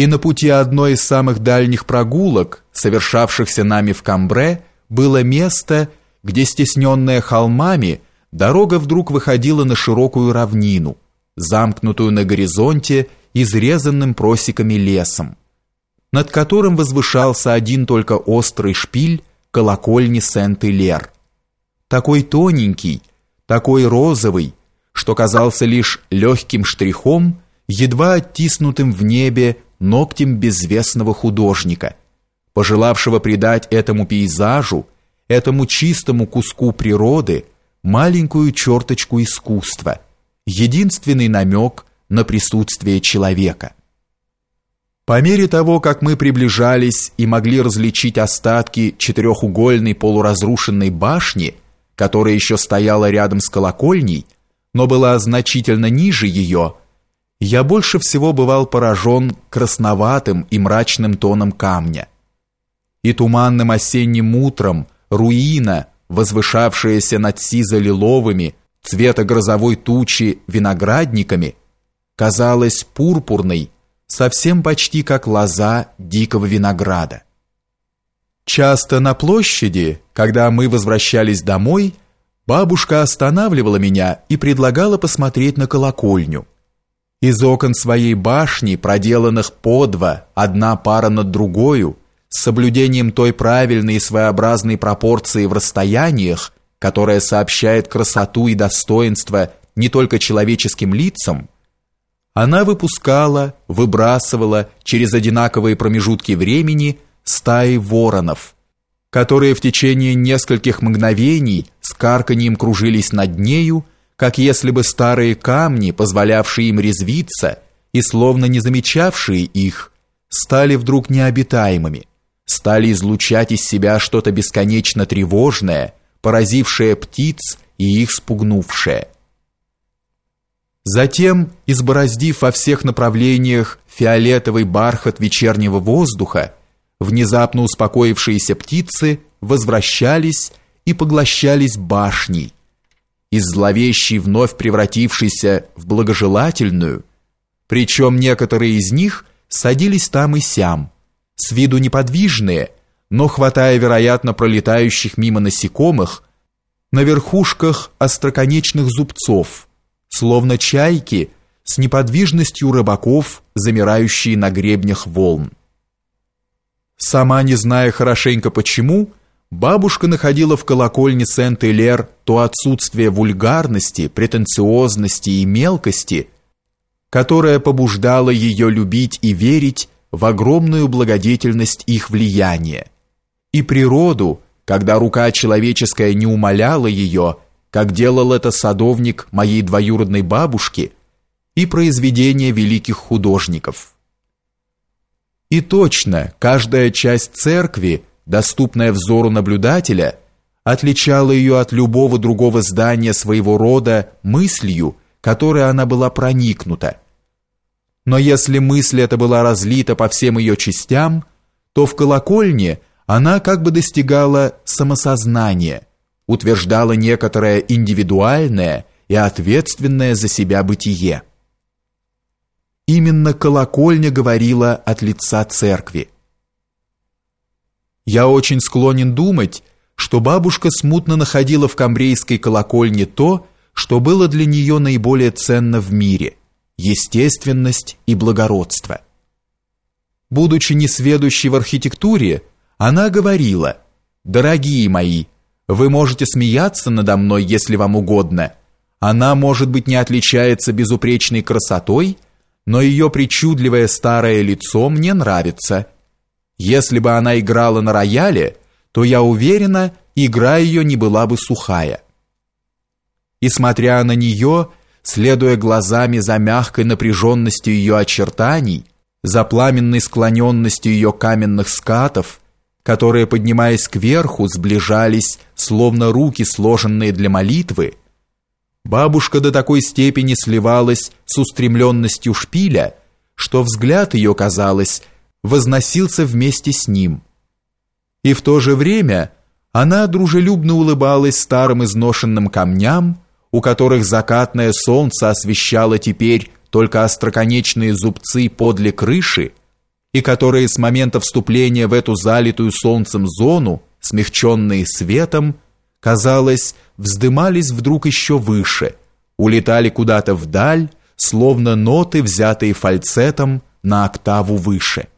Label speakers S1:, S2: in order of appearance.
S1: И на пути одной из самых дальних прогулок, совершавшихся нами в Камбре, было место, где, стесненная холмами, дорога вдруг выходила на широкую равнину, замкнутую на горизонте изрезанным просеками лесом, над которым возвышался один только острый шпиль колокольни Сент-Илер. Такой тоненький, такой розовый, что казался лишь легким штрихом, едва оттиснутым в небе ногтем безвестного художника, пожелавшего придать этому пейзажу, этому чистому куску природы маленькую черточку искусства, единственный намек на присутствие человека. По мере того, как мы приближались и могли различить остатки четырехугольной полуразрушенной башни, которая еще стояла рядом с колокольней, но была значительно ниже ее, я больше всего бывал поражен красноватым и мрачным тоном камня. И туманным осенним утром руина, возвышавшаяся над сизо-лиловыми, цвета грозовой тучи виноградниками, казалась пурпурной, совсем почти как лоза дикого винограда. Часто на площади, когда мы возвращались домой, бабушка останавливала меня и предлагала посмотреть на колокольню. Из окон своей башни, проделанных по два, одна пара над другою, с соблюдением той правильной и своеобразной пропорции в расстояниях, которая сообщает красоту и достоинство не только человеческим лицам, она выпускала, выбрасывала через одинаковые промежутки времени стаи воронов, которые в течение нескольких мгновений с карканьем кружились над нею, как если бы старые камни, позволявшие им резвиться и словно не замечавшие их, стали вдруг необитаемыми, стали излучать из себя что-то бесконечно тревожное, поразившее птиц и их спугнувшее. Затем, избороздив во всех направлениях фиолетовый бархат вечернего воздуха, внезапно успокоившиеся птицы возвращались и поглощались башней, из зловещей вновь превратившейся в благожелательную, причем некоторые из них садились там и сям, с виду неподвижные, но хватая, вероятно, пролетающих мимо насекомых, на верхушках остроконечных зубцов, словно чайки с неподвижностью рыбаков, замирающие на гребнях волн. Сама не зная хорошенько почему, Бабушка находила в колокольне Сент-Элер то отсутствие вульгарности, претенциозности и мелкости, которое побуждало ее любить и верить в огромную благодетельность их влияния, и природу, когда рука человеческая не умоляла ее, как делал это садовник моей двоюродной бабушки, и произведения великих художников. И точно, каждая часть церкви – доступная взору наблюдателя, отличала ее от любого другого здания своего рода мыслью, которой она была проникнута. Но если мысль эта была разлита по всем ее частям, то в колокольне она как бы достигала самосознания, утверждала некоторое индивидуальное и ответственное за себя бытие. Именно колокольня говорила от лица церкви. Я очень склонен думать, что бабушка смутно находила в камбрейской колокольне то, что было для нее наиболее ценно в мире – естественность и благородство. Будучи несведущей в архитектуре, она говорила «Дорогие мои, вы можете смеяться надо мной, если вам угодно. Она, может быть, не отличается безупречной красотой, но ее причудливое старое лицо мне нравится». Если бы она играла на рояле, то я уверена, игра ее не была бы сухая. И смотря на нее, следуя глазами за мягкой напряженностью ее очертаний, за пламенной склоненностью ее каменных скатов, которые, поднимаясь кверху, сближались, словно руки, сложенные для молитвы, бабушка до такой степени сливалась с устремленностью шпиля, что взгляд ее, казалось, возносился вместе с ним. И в то же время она дружелюбно улыбалась старым изношенным камням, у которых закатное солнце освещало теперь только остроконечные зубцы подле крыши, и которые с момента вступления в эту залитую солнцем зону, смягченные светом, казалось, вздымались вдруг еще выше, улетали куда-то вдаль, словно ноты, взятые фальцетом на октаву выше.